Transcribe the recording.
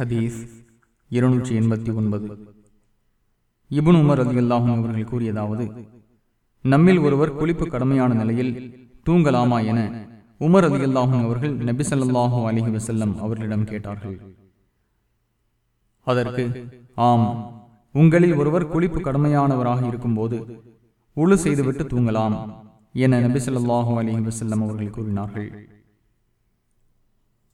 ஹதீஸ் இருநூற்றி எண்பத்தி ஒன்பது. இபுன் உமர் அலி அல்லாஹும் அவர்கள் கூறியதாவது நம்மில் ஒருவர் குளிப்பு கடமையான நிலையில் தூங்கலாமா என உமர் அலி அல்லாஹும் அவர்கள் நபி ஸல்லல்லாஹு அலிஹி வசல்லம் அவர்களிடம் கேட்டார்கள். அதற்கு ஆம் உங்களில் ஒருவர் குளிப்பு கடமையானவராக இருக்கும்போது உழு செய்துவிட்டு தூங்கலாம் என நபி ஸல்லல்லாஹு அலிஹி வசல்லம் அவர்கள் கூறினார்கள்.